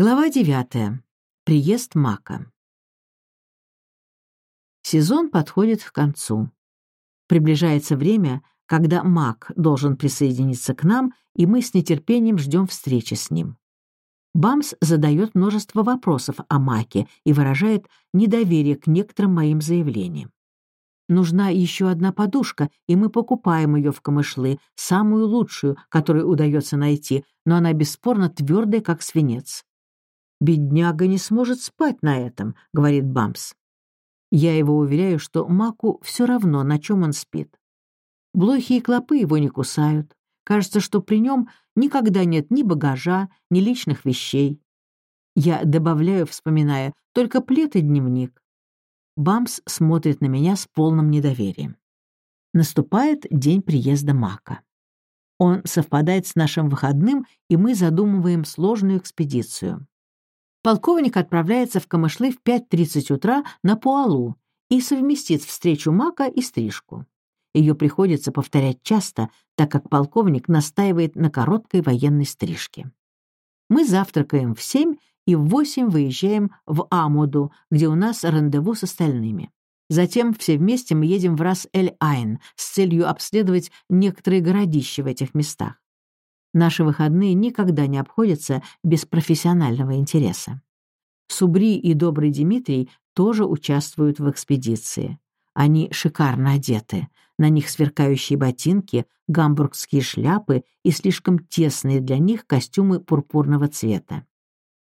Глава девятая. Приезд Мака. Сезон подходит к концу. Приближается время, когда Мак должен присоединиться к нам, и мы с нетерпением ждем встречи с ним. Бамс задает множество вопросов о Маке и выражает недоверие к некоторым моим заявлениям. Нужна еще одна подушка, и мы покупаем ее в камышлы, самую лучшую, которую удается найти, но она бесспорно твердая, как свинец. «Бедняга не сможет спать на этом», — говорит Бамс. Я его уверяю, что Маку все равно, на чем он спит. Блохи и клопы его не кусают. Кажется, что при нем никогда нет ни багажа, ни личных вещей. Я добавляю, вспоминая, только плед и дневник. Бамс смотрит на меня с полным недоверием. Наступает день приезда Мака. Он совпадает с нашим выходным, и мы задумываем сложную экспедицию полковник отправляется в Камышлы в 5.30 утра на Пуалу и совместит встречу Мака и стрижку. Ее приходится повторять часто, так как полковник настаивает на короткой военной стрижке. Мы завтракаем в семь и в восемь выезжаем в Амуду, где у нас рандеву с остальными. Затем все вместе мы едем в Рас-эль-Айн с целью обследовать некоторые городища в этих местах. Наши выходные никогда не обходятся без профессионального интереса. Субри и Добрый Дмитрий тоже участвуют в экспедиции. Они шикарно одеты. На них сверкающие ботинки, гамбургские шляпы и слишком тесные для них костюмы пурпурного цвета.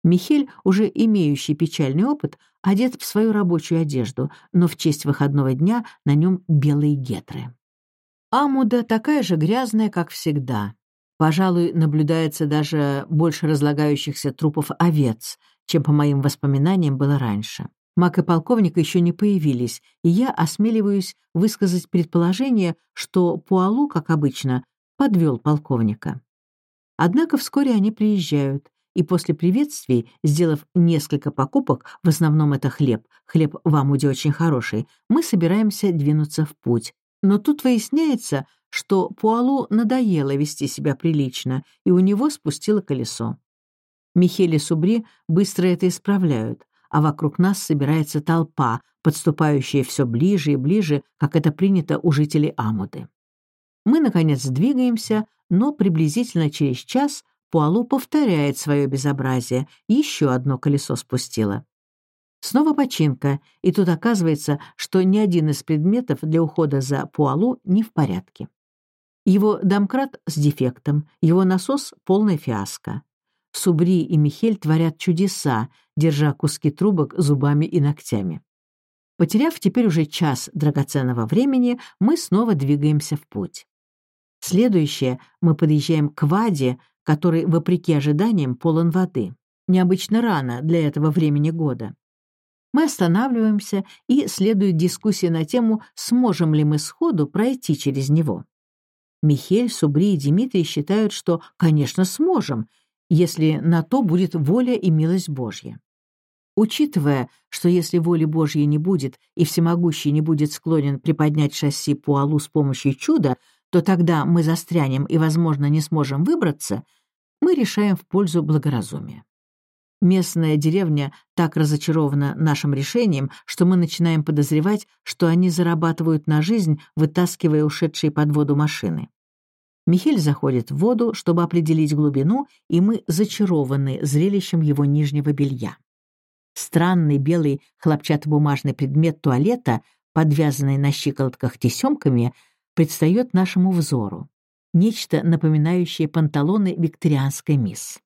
Михель, уже имеющий печальный опыт, одет в свою рабочую одежду, но в честь выходного дня на нем белые гетры. Амуда такая же грязная, как всегда, Пожалуй, наблюдается даже больше разлагающихся трупов овец, чем, по моим воспоминаниям, было раньше. Мак и полковник еще не появились, и я осмеливаюсь высказать предположение, что Пуалу, как обычно, подвел полковника. Однако вскоре они приезжают, и после приветствий, сделав несколько покупок, в основном это хлеб, хлеб в Амуде очень хороший, мы собираемся двинуться в путь. Но тут выясняется, что Пуалу надоело вести себя прилично, и у него спустило колесо. Михель и Субри быстро это исправляют, а вокруг нас собирается толпа, подступающая все ближе и ближе, как это принято у жителей Амуды. Мы, наконец, двигаемся, но приблизительно через час Пуалу повторяет свое безобразие, еще одно колесо спустило. Снова починка, и тут оказывается, что ни один из предметов для ухода за Пуалу не в порядке. Его домкрат с дефектом, его насос — полная фиаско. Субри и Михель творят чудеса, держа куски трубок зубами и ногтями. Потеряв теперь уже час драгоценного времени, мы снова двигаемся в путь. Следующее мы подъезжаем к Ваде, который, вопреки ожиданиям, полон воды. Необычно рано для этого времени года. Мы останавливаемся, и следует дискуссия на тему, сможем ли мы сходу пройти через него. Михель, Субри и Дмитрий считают, что, конечно, сможем, если на то будет воля и милость Божья. Учитывая, что если воли Божьей не будет и всемогущий не будет склонен приподнять шасси Пуалу с помощью чуда, то тогда мы застрянем и, возможно, не сможем выбраться, мы решаем в пользу благоразумия. Местная деревня так разочарована нашим решением, что мы начинаем подозревать, что они зарабатывают на жизнь, вытаскивая ушедшие под воду машины. Михель заходит в воду, чтобы определить глубину, и мы зачарованы зрелищем его нижнего белья. Странный белый хлопчатобумажный предмет туалета, подвязанный на щиколотках тесемками, предстает нашему взору. Нечто, напоминающее панталоны викторианской мисс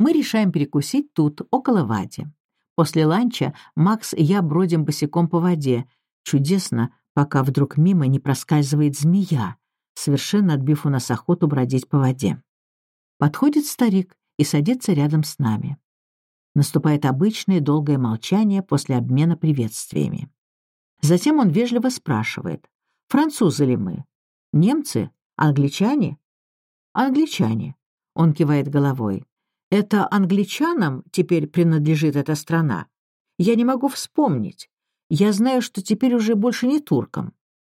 мы решаем перекусить тут, около Вади. После ланча Макс и я бродим босиком по воде. Чудесно, пока вдруг мимо не проскальзывает змея, совершенно отбив у нас охоту бродить по воде. Подходит старик и садится рядом с нами. Наступает обычное долгое молчание после обмена приветствиями. Затем он вежливо спрашивает, французы ли мы? Немцы? Англичане? Англичане. Он кивает головой. Это англичанам теперь принадлежит эта страна? Я не могу вспомнить. Я знаю, что теперь уже больше не туркам.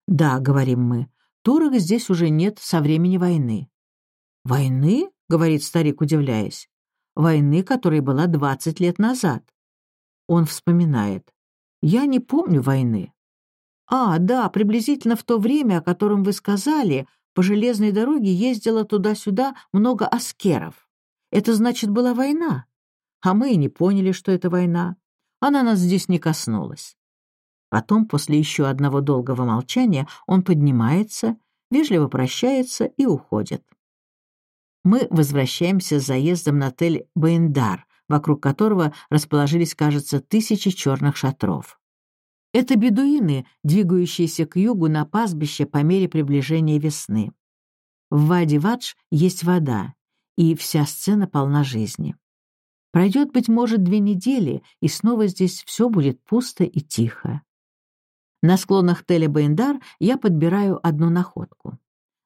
Да, говорим мы, турок здесь уже нет со времени войны. Войны? — говорит старик, удивляясь. войны, которая была 20 лет назад. Он вспоминает. «Я не помню войны». «А, да, приблизительно в то время, о котором вы сказали, по железной дороге ездило туда-сюда много аскеров. Это значит, была война. А мы и не поняли, что это война. Она нас здесь не коснулась». Потом, после еще одного долгого молчания, он поднимается, вежливо прощается и уходит. Мы возвращаемся с заездом на отель «Баиндар», вокруг которого расположились, кажется, тысячи черных шатров. Это бедуины, двигающиеся к югу на пастбище по мере приближения весны. В Вади-Вадж есть вода, и вся сцена полна жизни. Пройдет, быть может, две недели, и снова здесь все будет пусто и тихо. На склонах Теля Баиндар я подбираю одну находку.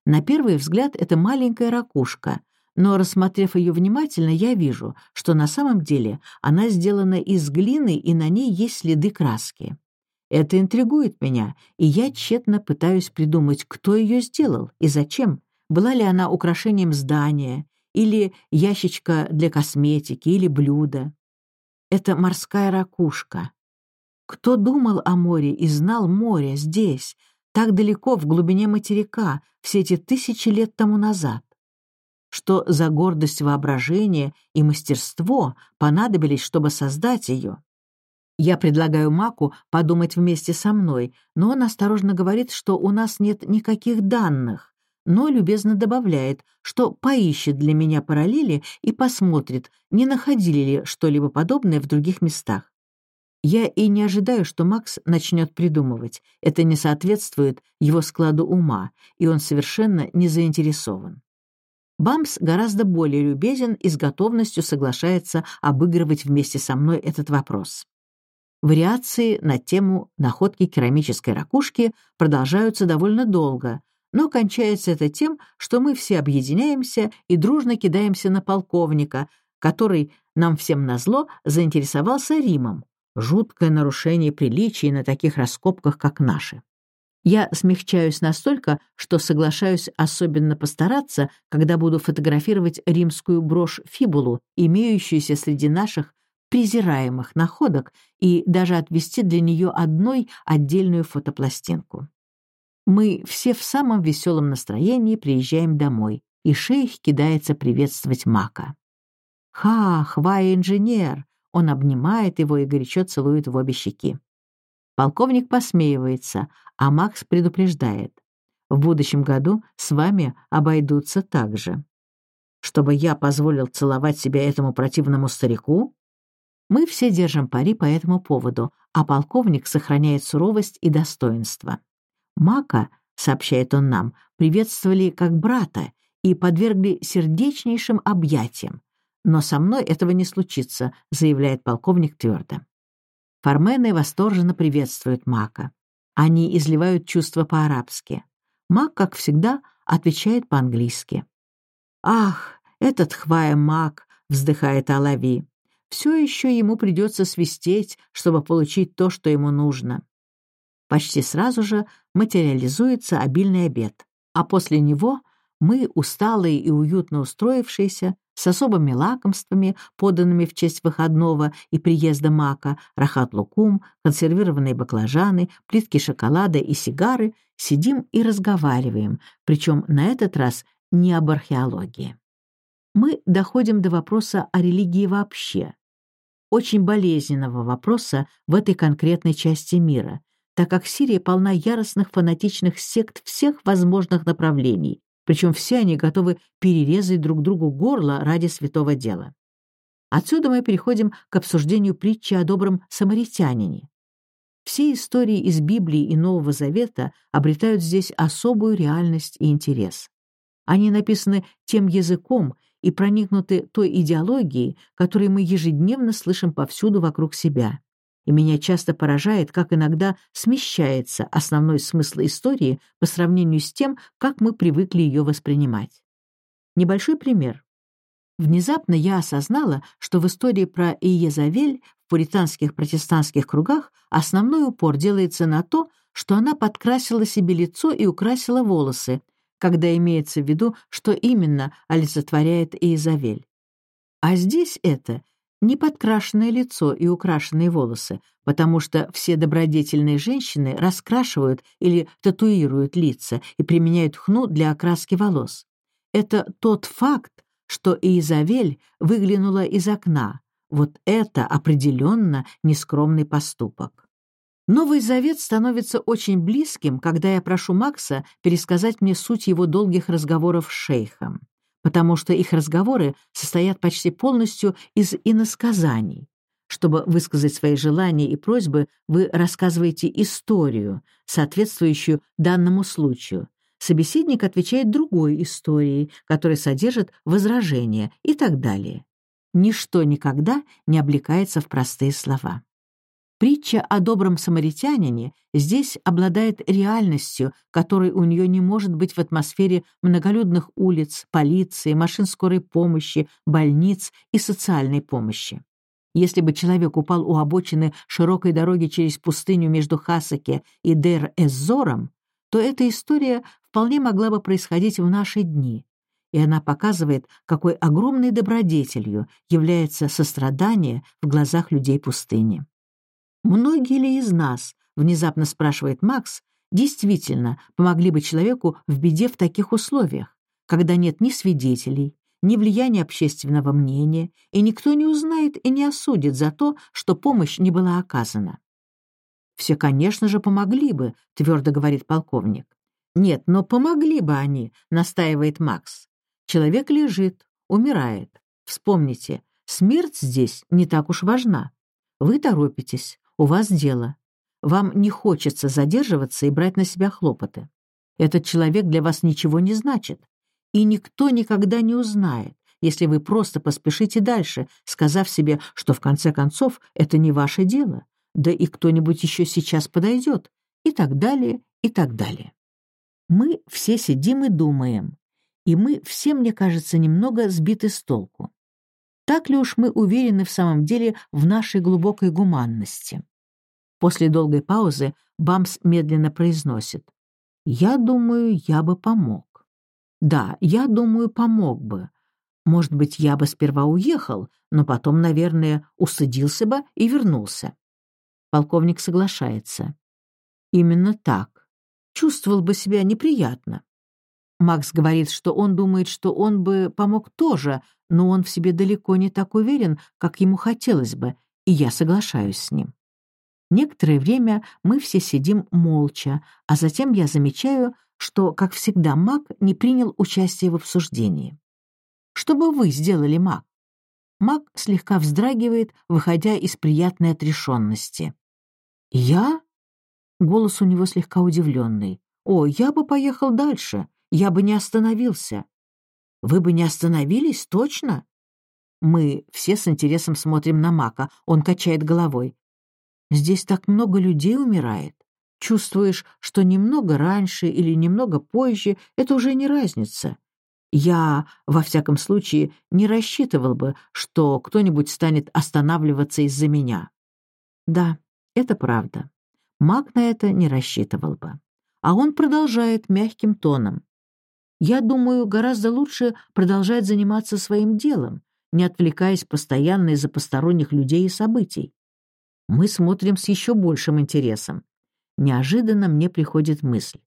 На первый взгляд это маленькая ракушка, но, рассмотрев ее внимательно, я вижу, что на самом деле она сделана из глины и на ней есть следы краски. Это интригует меня, и я тщетно пытаюсь придумать, кто ее сделал и зачем. Была ли она украшением здания, или ящичка для косметики, или блюда. Это морская ракушка. Кто думал о море и знал море здесь, так далеко в глубине материка, все эти тысячи лет тому назад? что за гордость воображения и мастерство понадобились, чтобы создать ее. Я предлагаю Маку подумать вместе со мной, но он осторожно говорит, что у нас нет никаких данных, но любезно добавляет, что поищет для меня параллели и посмотрит, не находили ли что-либо подобное в других местах. Я и не ожидаю, что Макс начнет придумывать. Это не соответствует его складу ума, и он совершенно не заинтересован. Бамс гораздо более любезен и с готовностью соглашается обыгрывать вместе со мной этот вопрос. Вариации на тему находки керамической ракушки продолжаются довольно долго, но кончается это тем, что мы все объединяемся и дружно кидаемся на полковника, который, нам всем назло, заинтересовался Римом. Жуткое нарушение приличий на таких раскопках, как наши. Я смягчаюсь настолько, что соглашаюсь особенно постараться, когда буду фотографировать римскую брошь-фибулу, имеющуюся среди наших презираемых находок, и даже отвести для нее одной отдельную фотопластинку. Мы все в самом веселом настроении приезжаем домой, и шейх кидается приветствовать Мака. «Ха, хвай инженер!» Он обнимает его и горячо целует в обе щеки. Полковник посмеивается, а Макс предупреждает. В будущем году с вами обойдутся так же. Чтобы я позволил целовать себя этому противному старику? Мы все держим пари по этому поводу, а полковник сохраняет суровость и достоинство. Мака, сообщает он нам, приветствовали как брата и подвергли сердечнейшим объятиям. Но со мной этого не случится, заявляет полковник твердо. Фармены восторженно приветствуют Мака. Они изливают чувства по-арабски. Мак, как всегда, отвечает по-английски. «Ах, этот хвая Мак!» — вздыхает Алави. «Все еще ему придется свистеть, чтобы получить то, что ему нужно». Почти сразу же материализуется обильный обед, а после него мы, усталые и уютно устроившиеся, с особыми лакомствами, поданными в честь выходного и приезда мака, рахат-лукум, консервированные баклажаны, плитки шоколада и сигары, сидим и разговариваем, причем на этот раз не об археологии. Мы доходим до вопроса о религии вообще, очень болезненного вопроса в этой конкретной части мира, так как Сирия полна яростных фанатичных сект всех возможных направлений, причем все они готовы перерезать друг другу горло ради святого дела. Отсюда мы переходим к обсуждению притчи о добром самаритянине. Все истории из Библии и Нового Завета обретают здесь особую реальность и интерес. Они написаны тем языком и проникнуты той идеологией, которую мы ежедневно слышим повсюду вокруг себя и меня часто поражает, как иногда смещается основной смысл истории по сравнению с тем, как мы привыкли ее воспринимать. Небольшой пример. Внезапно я осознала, что в истории про Иезавель в пуританских протестантских кругах основной упор делается на то, что она подкрасила себе лицо и украсила волосы, когда имеется в виду, что именно олицетворяет Иезавель. А здесь это не подкрашенное лицо и украшенные волосы, потому что все добродетельные женщины раскрашивают или татуируют лица и применяют хну для окраски волос. Это тот факт, что Изавель выглянула из окна. Вот это определенно нескромный поступок. Новый Завет становится очень близким, когда я прошу Макса пересказать мне суть его долгих разговоров с шейхом потому что их разговоры состоят почти полностью из иносказаний. Чтобы высказать свои желания и просьбы, вы рассказываете историю, соответствующую данному случаю. Собеседник отвечает другой историей, которая содержит возражения и так далее. Ничто никогда не облекается в простые слова. Притча о добром самаритянине здесь обладает реальностью, которой у нее не может быть в атмосфере многолюдных улиц, полиции, машин скорой помощи, больниц и социальной помощи. Если бы человек упал у обочины широкой дороги через пустыню между Хасаке и Дер-Эззором, то эта история вполне могла бы происходить в наши дни, и она показывает, какой огромной добродетелью является сострадание в глазах людей пустыни. Многие ли из нас, внезапно спрашивает Макс, действительно помогли бы человеку в беде в таких условиях, когда нет ни свидетелей, ни влияния общественного мнения, и никто не узнает и не осудит за то, что помощь не была оказана. «Все, конечно же, помогли бы», — твердо говорит полковник. «Нет, но помогли бы они», — настаивает Макс. «Человек лежит, умирает. Вспомните, смерть здесь не так уж важна. Вы торопитесь, у вас дело. Вам не хочется задерживаться и брать на себя хлопоты. Этот человек для вас ничего не значит. И никто никогда не узнает, если вы просто поспешите дальше, сказав себе, что в конце концов это не ваше дело, да и кто-нибудь еще сейчас подойдет, и так далее, и так далее. Мы все сидим и думаем, и мы все, мне кажется, немного сбиты с толку. Так ли уж мы уверены в самом деле в нашей глубокой гуманности? После долгой паузы Бамс медленно произносит. «Я думаю, я бы помог». «Да, я думаю, помог бы. Может быть, я бы сперва уехал, но потом, наверное, усыдился бы и вернулся». Полковник соглашается. «Именно так. Чувствовал бы себя неприятно. Макс говорит, что он думает, что он бы помог тоже, но он в себе далеко не так уверен, как ему хотелось бы, и я соглашаюсь с ним. Некоторое время мы все сидим молча, а затем я замечаю, что, как всегда, Мак не принял участие в обсуждении. «Что бы вы сделали, Мак?» Мак слегка вздрагивает, выходя из приятной отрешенности. «Я?» Голос у него слегка удивленный. «О, я бы поехал дальше. Я бы не остановился. Вы бы не остановились, точно? Мы все с интересом смотрим на Мака. Он качает головой. Здесь так много людей умирает. Чувствуешь, что немного раньше или немного позже — это уже не разница. Я, во всяком случае, не рассчитывал бы, что кто-нибудь станет останавливаться из-за меня. Да, это правда. Мак на это не рассчитывал бы. А он продолжает мягким тоном. Я думаю, гораздо лучше продолжать заниматься своим делом, не отвлекаясь постоянно из-за посторонних людей и событий. Мы смотрим с еще большим интересом. Неожиданно мне приходит мысль.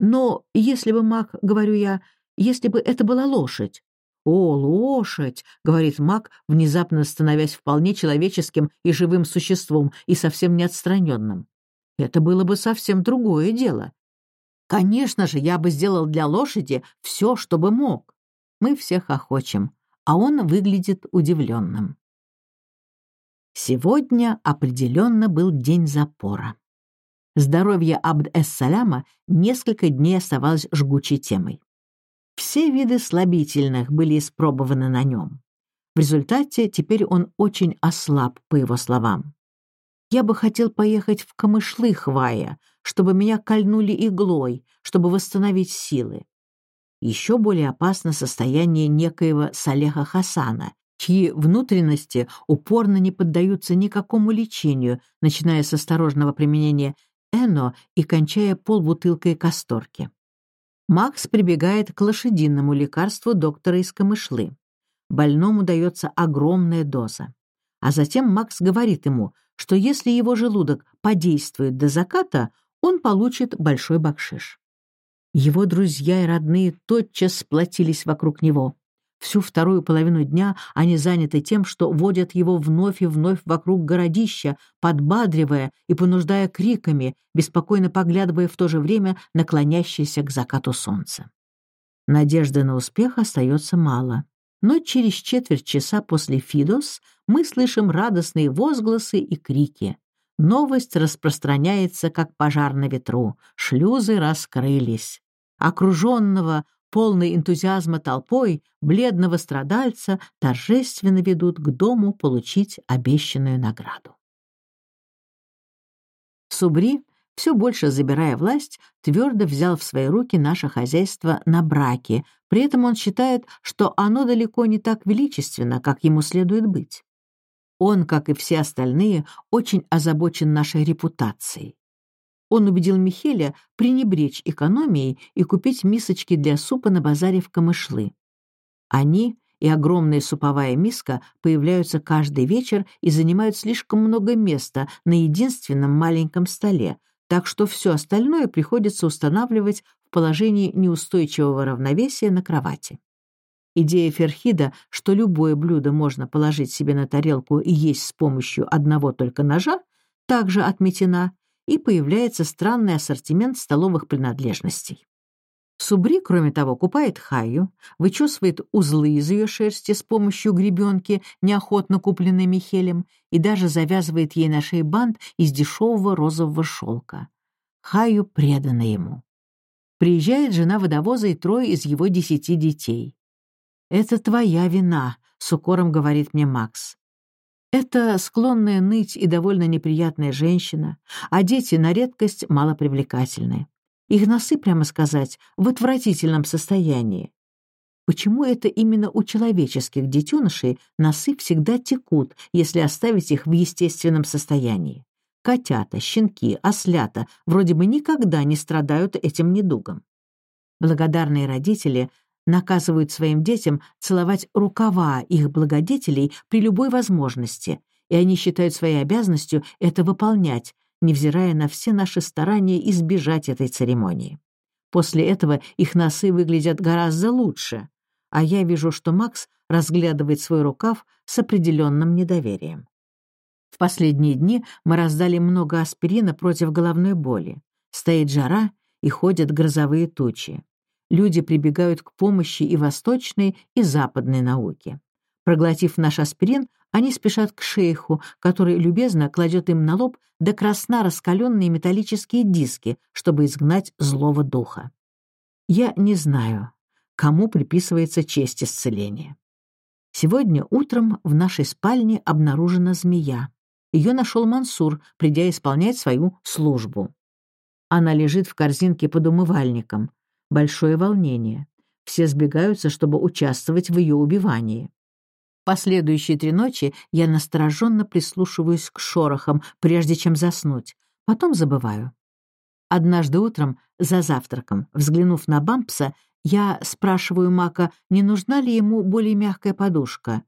Но если бы маг, говорю я, если бы это была лошадь. «О, лошадь!» — говорит маг, внезапно становясь вполне человеческим и живым существом, и совсем не отстраненным. Это было бы совсем другое дело. Конечно же, я бы сделал для лошади все, что бы мог. Мы всех охочем, а он выглядит удивленным. Сегодня определенно был день запора. Здоровье Абд-эс-Саляма несколько дней оставалось жгучей темой. Все виды слабительных были испробованы на нем. В результате теперь он очень ослаб, по его словам. Я бы хотел поехать в Камышлы, Хвая, чтобы меня кольнули иглой, чтобы восстановить силы. Еще более опасно состояние некоего Салеха Хасана, чьи внутренности упорно не поддаются никакому лечению, начиная с осторожного применения эно и кончая полбутылкой касторки. Макс прибегает к лошадиному лекарству доктора из Камышлы. больному дается огромная доза. А затем Макс говорит ему, что если его желудок подействует до заката, он получит большой бакшиш. Его друзья и родные тотчас сплотились вокруг него. Всю вторую половину дня они заняты тем, что водят его вновь и вновь вокруг городища, подбадривая и понуждая криками, беспокойно поглядывая в то же время наклонящееся к закату солнца. Надежды на успех остается мало. Но через четверть часа после Фидос мы слышим радостные возгласы и крики. Новость распространяется, как пожар на ветру. Шлюзы раскрылись. Окруженного полной энтузиазма толпой, бледного страдальца торжественно ведут к дому получить обещанную награду. Субри, все больше забирая власть, твердо взял в свои руки наше хозяйство на браке, при этом он считает, что оно далеко не так величественно, как ему следует быть. Он, как и все остальные, очень озабочен нашей репутацией. Он убедил Михеля пренебречь экономией и купить мисочки для супа на базаре в Камышлы. Они и огромная суповая миска появляются каждый вечер и занимают слишком много места на единственном маленьком столе, так что все остальное приходится устанавливать в положении неустойчивого равновесия на кровати. Идея Ферхида, что любое блюдо можно положить себе на тарелку и есть с помощью одного только ножа, также отметена, и появляется странный ассортимент столовых принадлежностей. Субри, кроме того, купает хаю, вычесывает узлы из ее шерсти с помощью гребенки, неохотно купленной Михелем, и даже завязывает ей на шее бант из дешевого розового шелка. Хаю предана ему. Приезжает жена водовоза и трое из его десяти детей. «Это твоя вина», — с укором говорит мне Макс. Это склонная ныть и довольно неприятная женщина, а дети на редкость малопривлекательны. Их носы, прямо сказать, в отвратительном состоянии. Почему это именно у человеческих детенышей носы всегда текут, если оставить их в естественном состоянии? Котята, щенки, ослята вроде бы никогда не страдают этим недугом. Благодарные родители наказывают своим детям целовать рукава их благодетелей при любой возможности, и они считают своей обязанностью это выполнять, невзирая на все наши старания избежать этой церемонии. После этого их носы выглядят гораздо лучше, а я вижу, что Макс разглядывает свой рукав с определенным недоверием. В последние дни мы раздали много аспирина против головной боли. Стоит жара, и ходят грозовые тучи люди прибегают к помощи и восточной, и западной науки. Проглотив наш аспирин, они спешат к шейху, который любезно кладет им на лоб до красна раскаленные металлические диски, чтобы изгнать злого духа. Я не знаю, кому приписывается честь исцеления. Сегодня утром в нашей спальне обнаружена змея. Ее нашел Мансур, придя исполнять свою службу. Она лежит в корзинке под умывальником большое волнение. Все сбегаются, чтобы участвовать в ее убивании. Последующие три ночи я настороженно прислушиваюсь к шорохам, прежде чем заснуть. Потом забываю. Однажды утром, за завтраком, взглянув на Бампса, я спрашиваю Мака, не нужна ли ему более мягкая подушка.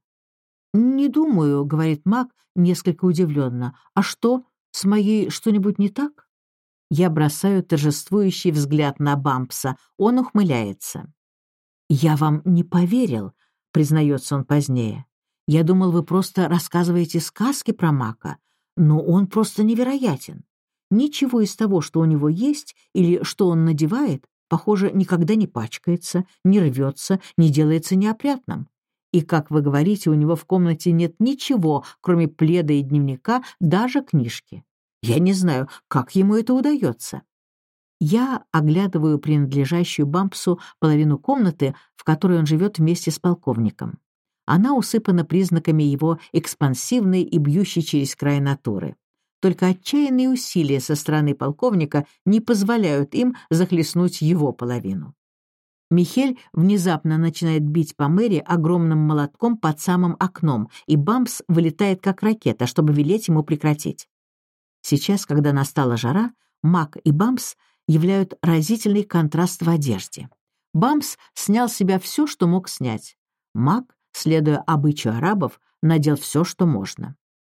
«Не думаю», — говорит Мак, несколько удивленно. «А что, с моей что-нибудь не так?» Я бросаю торжествующий взгляд на Бампса. Он ухмыляется. «Я вам не поверил», — признается он позднее. «Я думал, вы просто рассказываете сказки про Мака, но он просто невероятен. Ничего из того, что у него есть или что он надевает, похоже, никогда не пачкается, не рвется, не делается неопрятным. И, как вы говорите, у него в комнате нет ничего, кроме пледа и дневника, даже книжки. Я не знаю, как ему это удается. Я оглядываю принадлежащую Бампсу половину комнаты, в которой он живет вместе с полковником. Она усыпана признаками его экспансивной и бьющей через край натуры. Только отчаянные усилия со стороны полковника не позволяют им захлестнуть его половину. Михель внезапно начинает бить по Мэри огромным молотком под самым окном, и Бампс вылетает как ракета, чтобы велеть ему прекратить. Сейчас, когда настала жара, Мак и Бамс являют разительный контраст в одежде. Бамс снял с себя все, что мог снять. Мак следуя обычаю арабов, надел все, что можно.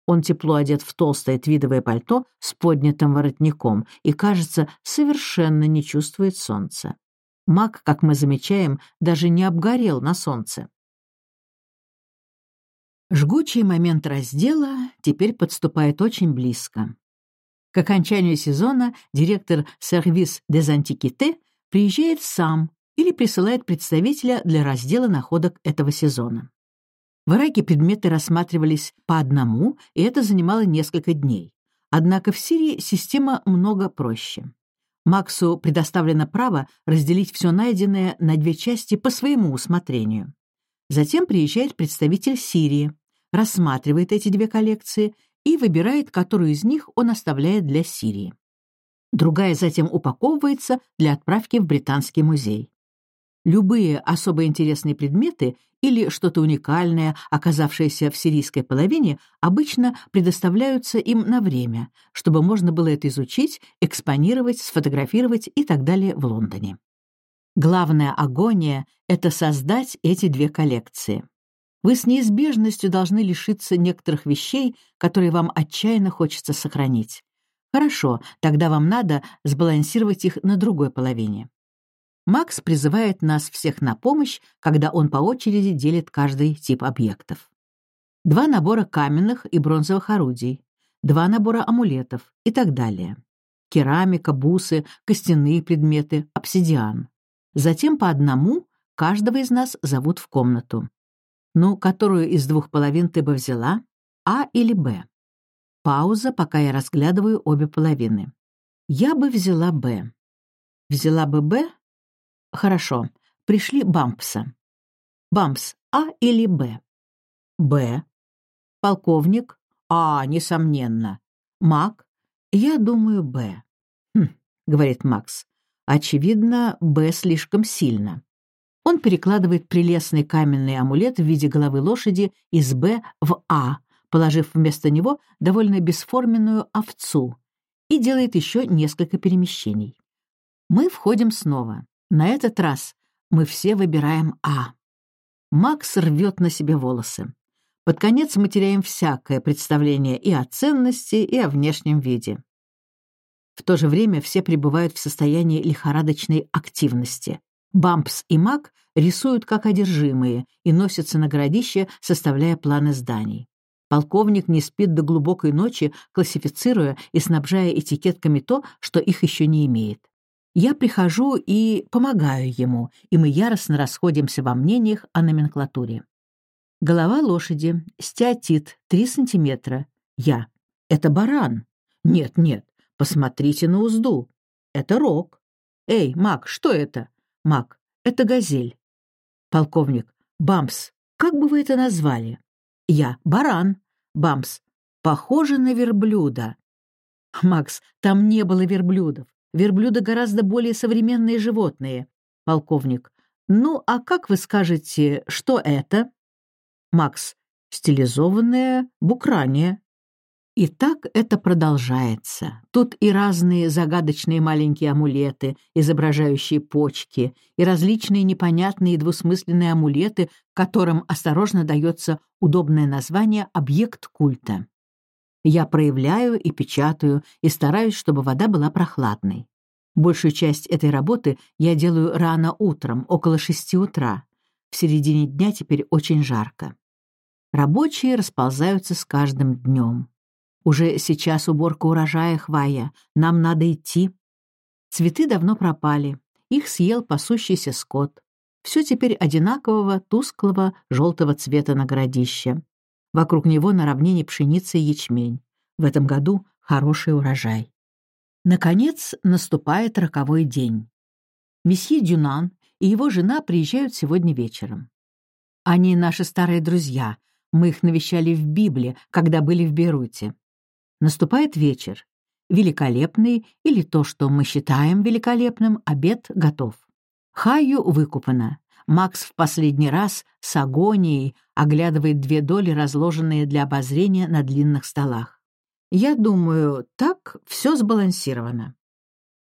Он тепло одет в толстое твидовое пальто с поднятым воротником и, кажется, совершенно не чувствует солнца. Маг, как мы замечаем, даже не обгорел на солнце. Жгучий момент раздела теперь подступает очень близко. К окончанию сезона директор «Сервис des Antiquités» приезжает сам или присылает представителя для раздела находок этого сезона. В Ираке предметы рассматривались по одному, и это занимало несколько дней. Однако в Сирии система много проще. Максу предоставлено право разделить все найденное на две части по своему усмотрению. Затем приезжает представитель Сирии, рассматривает эти две коллекции и выбирает, которую из них он оставляет для Сирии. Другая затем упаковывается для отправки в Британский музей. Любые особо интересные предметы или что-то уникальное, оказавшееся в сирийской половине, обычно предоставляются им на время, чтобы можно было это изучить, экспонировать, сфотографировать и так далее в Лондоне. Главная агония — это создать эти две коллекции. Вы с неизбежностью должны лишиться некоторых вещей, которые вам отчаянно хочется сохранить. Хорошо, тогда вам надо сбалансировать их на другой половине. Макс призывает нас всех на помощь, когда он по очереди делит каждый тип объектов. Два набора каменных и бронзовых орудий, два набора амулетов и так далее. Керамика, бусы, костяные предметы, обсидиан. Затем по одному каждого из нас зовут в комнату. Ну, которую из двух половин ты бы взяла? А или Б? Пауза, пока я разглядываю обе половины. Я бы взяла Б. Взяла бы Б, Хорошо. Пришли Бампса. Бампс, А или Б? Б. Полковник? А, несомненно. Мак? Я думаю, Б. Хм, говорит Макс. Очевидно, Б слишком сильно. Он перекладывает прелестный каменный амулет в виде головы лошади из Б в А, положив вместо него довольно бесформенную овцу, и делает еще несколько перемещений. Мы входим снова. На этот раз мы все выбираем А. Макс рвет на себе волосы. Под конец мы теряем всякое представление и о ценности, и о внешнем виде. В то же время все пребывают в состоянии лихорадочной активности. Бампс и Мак рисуют как одержимые и носятся на городище, составляя планы зданий. Полковник не спит до глубокой ночи, классифицируя и снабжая этикетками то, что их еще не имеет. Я прихожу и помогаю ему, и мы яростно расходимся во мнениях о номенклатуре. Голова лошади, стеатит, 3 сантиметра. Я. Это баран. Нет, нет, посмотрите на узду. Это рог. Эй, Мак, что это? Мак. Это газель. Полковник. Бамс. Как бы вы это назвали? Я. Баран. Бамс. Похоже на верблюда. Макс, там не было верблюдов. Верблюды гораздо более современные животные. Полковник. Ну, а как вы скажете, что это? Макс. Стилизованное букрание. И так это продолжается. Тут и разные загадочные маленькие амулеты, изображающие почки, и различные непонятные двусмысленные амулеты, которым осторожно дается удобное название «объект культа». Я проявляю и печатаю, и стараюсь, чтобы вода была прохладной. Большую часть этой работы я делаю рано утром, около шести утра. В середине дня теперь очень жарко. Рабочие расползаются с каждым днем. Уже сейчас уборка урожая хвая, нам надо идти. Цветы давно пропали, их съел пасущийся скот. Все теперь одинакового, тусклого, желтого цвета на городище. Вокруг него на равнине пшеница и ячмень. В этом году хороший урожай. Наконец наступает роковой день. Месье Дюнан и его жена приезжают сегодня вечером. Они наши старые друзья, мы их навещали в Библии, когда были в Бейруте. Наступает вечер. Великолепный, или то, что мы считаем великолепным, обед готов. Хаю выкупана. Макс в последний раз с агонией оглядывает две доли, разложенные для обозрения на длинных столах. Я думаю, так все сбалансировано.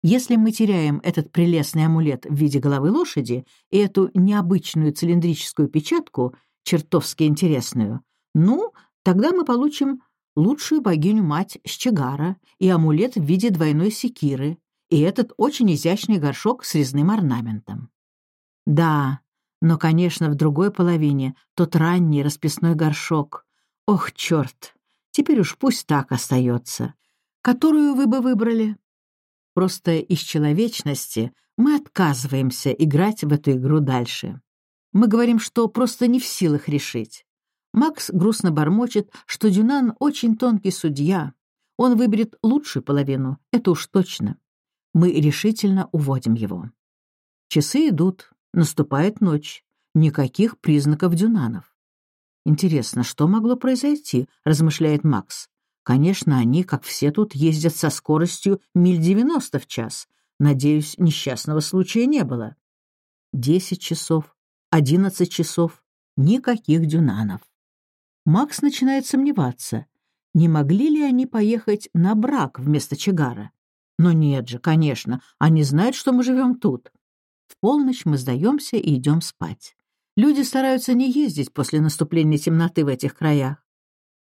Если мы теряем этот прелестный амулет в виде головы лошади и эту необычную цилиндрическую печатку, чертовски интересную. Ну, тогда мы получим лучшую богиню-мать Щегара и амулет в виде двойной секиры, и этот очень изящный горшок с резным орнаментом. Да, но, конечно, в другой половине тот ранний расписной горшок. Ох, черт! Теперь уж пусть так остается. Которую вы бы выбрали? Просто из человечности мы отказываемся играть в эту игру дальше. Мы говорим, что просто не в силах решить. Макс грустно бормочет, что Дюнан очень тонкий судья. Он выберет лучшую половину, это уж точно. Мы решительно уводим его. Часы идут, наступает ночь. Никаких признаков дюнанов. Интересно, что могло произойти, размышляет Макс. Конечно, они, как все тут, ездят со скоростью миль девяносто в час. Надеюсь, несчастного случая не было. Десять часов, одиннадцать часов, никаких дюнанов. Макс начинает сомневаться, не могли ли они поехать на брак вместо Чигара. Но нет же, конечно, они знают, что мы живем тут. В полночь мы сдаемся и идем спать. Люди стараются не ездить после наступления темноты в этих краях.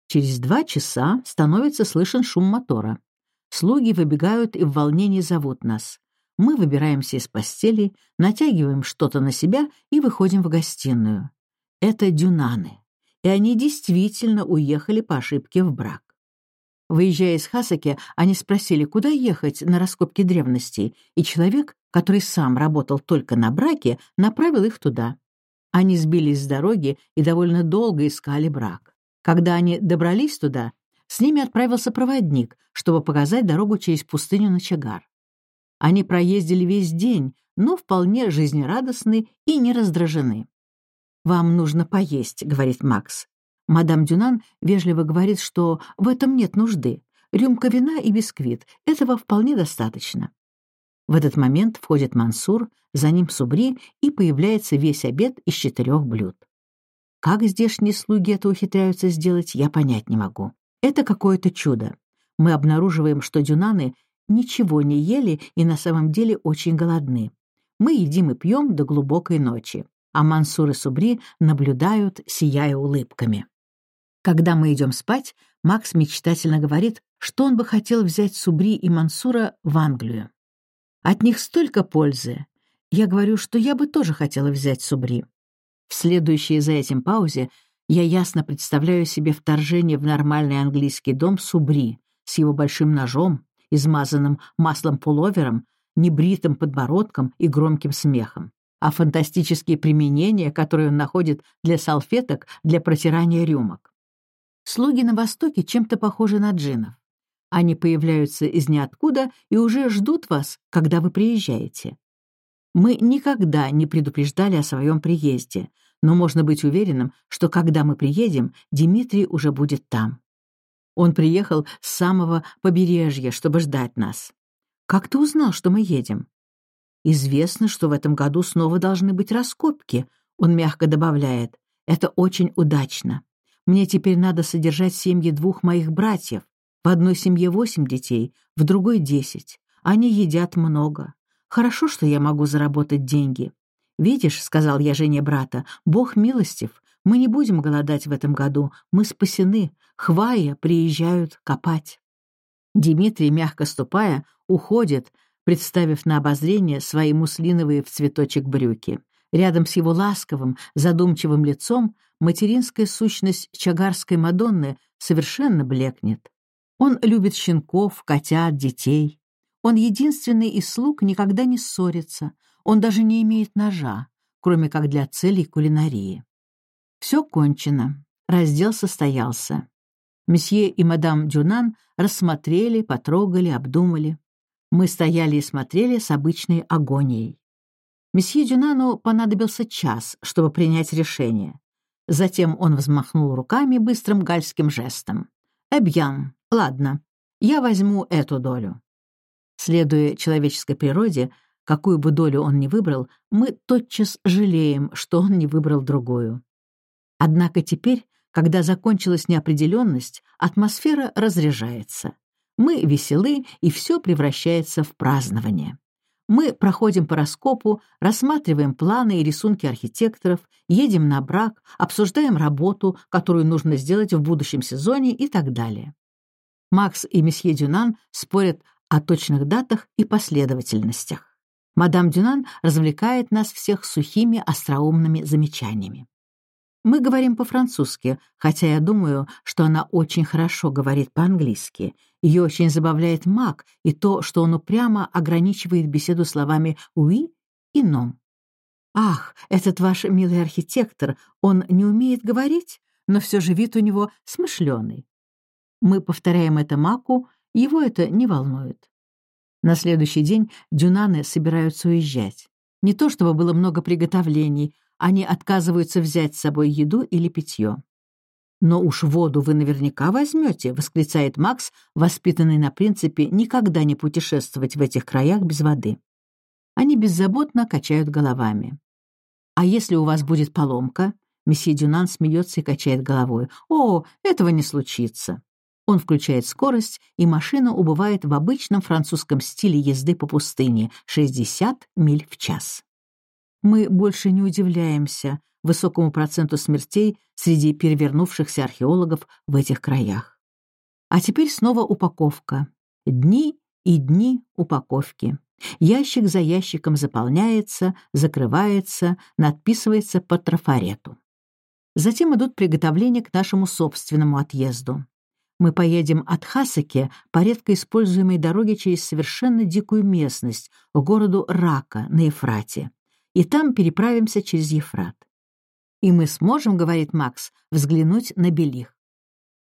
Через два часа становится слышен шум мотора. Слуги выбегают и в волнении зовут нас. Мы выбираемся из постели, натягиваем что-то на себя и выходим в гостиную. Это дюнаны. И они действительно уехали по ошибке в брак. Выезжая из Хасаки, они спросили, куда ехать на раскопки древностей, и человек, который сам работал только на браке, направил их туда. Они сбились с дороги и довольно долго искали брак. Когда они добрались туда, с ними отправился проводник, чтобы показать дорогу через пустыню на Чагар. Они проездили весь день, но вполне жизнерадостны и не раздражены. «Вам нужно поесть», — говорит Макс. Мадам Дюнан вежливо говорит, что в этом нет нужды. Рюмка вина и бисквит — этого вполне достаточно. В этот момент входит Мансур, за ним Субри, и появляется весь обед из четырех блюд. Как здешние слуги это ухитряются сделать, я понять не могу. Это какое-то чудо. Мы обнаруживаем, что дюнаны ничего не ели и на самом деле очень голодны. Мы едим и пьем до глубокой ночи, а Мансур и Субри наблюдают, сияя улыбками. Когда мы идем спать, Макс мечтательно говорит, что он бы хотел взять Субри и Мансура в Англию. От них столько пользы. Я говорю, что я бы тоже хотела взять Субри. В следующей за этим паузе я ясно представляю себе вторжение в нормальный английский дом Субри с его большим ножом, измазанным маслом-пуловером, небритым подбородком и громким смехом, а фантастические применения, которые он находит для салфеток для протирания рюмок. Слуги на Востоке чем-то похожи на джинов. Они появляются из ниоткуда и уже ждут вас, когда вы приезжаете. Мы никогда не предупреждали о своем приезде, но можно быть уверенным, что когда мы приедем, Дмитрий уже будет там. Он приехал с самого побережья, чтобы ждать нас. Как ты узнал, что мы едем? Известно, что в этом году снова должны быть раскопки, он мягко добавляет. Это очень удачно. Мне теперь надо содержать семьи двух моих братьев. В одной семье восемь детей, в другой десять. Они едят много. Хорошо, что я могу заработать деньги. «Видишь», — сказал я жене брата, — «Бог милостив. Мы не будем голодать в этом году. Мы спасены. Хвая приезжают копать». Дмитрий, мягко ступая, уходит, представив на обозрение свои муслиновые в цветочек брюки. Рядом с его ласковым, задумчивым лицом материнская сущность чагарской Мадонны совершенно блекнет. Он любит щенков, котят, детей. Он единственный из слуг никогда не ссорится, он даже не имеет ножа, кроме как для целей кулинарии. Все кончено, раздел состоялся. Месье и мадам Дюнан рассмотрели, потрогали, обдумали. Мы стояли и смотрели с обычной агонией. Месье Дюнану понадобился час, чтобы принять решение. Затем он взмахнул руками быстрым гальским жестом. «Эбьян, ладно, я возьму эту долю». Следуя человеческой природе, какую бы долю он ни выбрал, мы тотчас жалеем, что он не выбрал другую. Однако теперь, когда закончилась неопределенность, атмосфера разряжается. Мы веселы, и все превращается в празднование. Мы проходим по раскопу, рассматриваем планы и рисунки архитекторов, едем на брак, обсуждаем работу, которую нужно сделать в будущем сезоне и так далее. Макс и месье Дюнан спорят о точных датах и последовательностях. Мадам Дюнан развлекает нас всех сухими остроумными замечаниями. Мы говорим по-французски, хотя я думаю, что она очень хорошо говорит по-английски. Ее очень забавляет Мак и то, что он упрямо ограничивает беседу словами «oui» и «non». «Ах, этот ваш милый архитектор, он не умеет говорить, но все же вид у него смышленый». Мы повторяем это Маку, его это не волнует. На следующий день дюнаны собираются уезжать. Не то чтобы было много приготовлений, они отказываются взять с собой еду или питье. «Но уж воду вы наверняка возьмете», — восклицает Макс, воспитанный на принципе никогда не путешествовать в этих краях без воды. Они беззаботно качают головами. «А если у вас будет поломка?» Месье Дюнан смеется и качает головой. «О, этого не случится». Он включает скорость, и машина убывает в обычном французском стиле езды по пустыне — 60 миль в час. Мы больше не удивляемся высокому проценту смертей среди перевернувшихся археологов в этих краях. А теперь снова упаковка. Дни и дни упаковки. Ящик за ящиком заполняется, закрывается, надписывается по трафарету. Затем идут приготовления к нашему собственному отъезду. Мы поедем от Хасаки по редко используемой дороге через совершенно дикую местность, к городу Рака на Ефрате и там переправимся через Ефрат. И мы сможем, говорит Макс, взглянуть на Белих.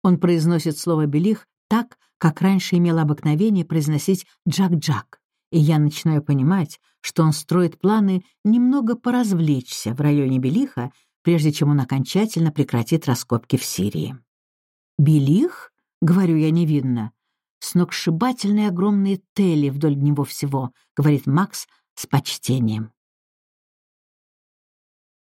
Он произносит слово «белих» так, как раньше имел обыкновение произносить «джак-джак», и я начинаю понимать, что он строит планы немного поразвлечься в районе Белиха, прежде чем он окончательно прекратит раскопки в Сирии. «Белих?» — говорю я невинно. «Сногсшибательные огромные тели вдоль него всего», — говорит Макс с почтением.